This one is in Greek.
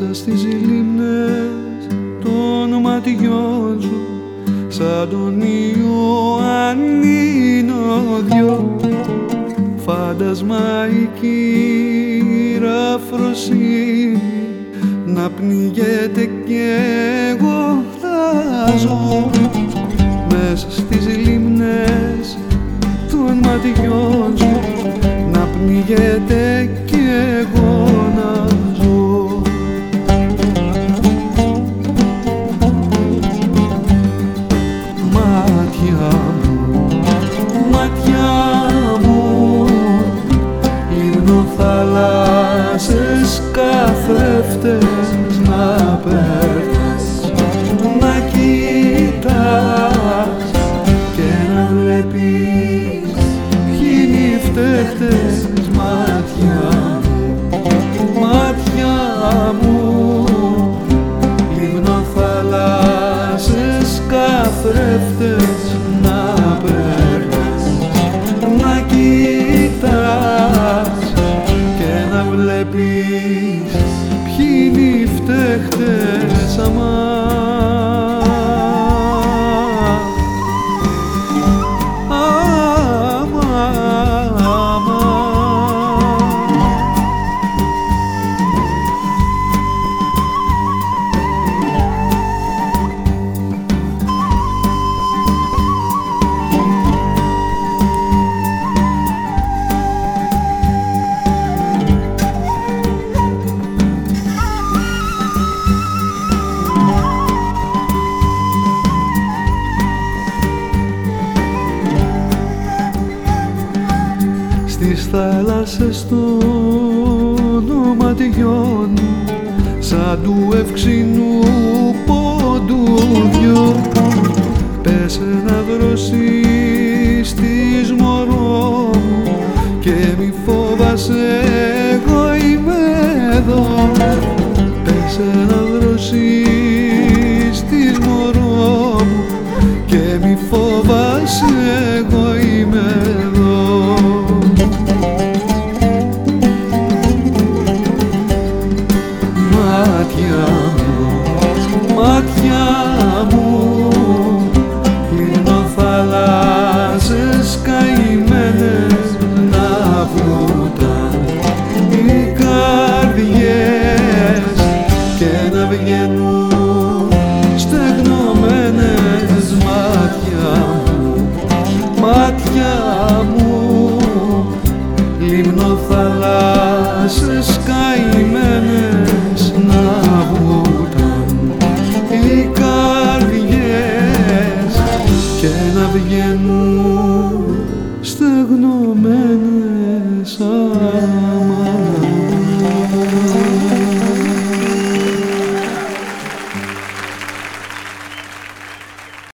μέσα στις λίμνες των ματιών σου σαν τον Ιωαννίνο δυο. Φαντασμαϊκή ραφροσύνη να πνιγέται κι εγώ θα ζω μέσα στις λίμνες των ματιών θάλασσες καθρέφτες να περνάς να κοιτάς και να βλέπεις ποιοι είναι οι φταίχτες αμάς. Στις θάλασσες των ματιών σαν του ευξηνού πόντου δυο πέσε να δροσείς της μωρό μου και μη φόβασαι εγώ είμαι εδώ. Πέσε να δροσείς της μωρό μου και μη φόβασαι εγώ θαλάσσες καημένες να βγουνταν οι καρδιές και να βγαίνουν στεγνωμένες αμα.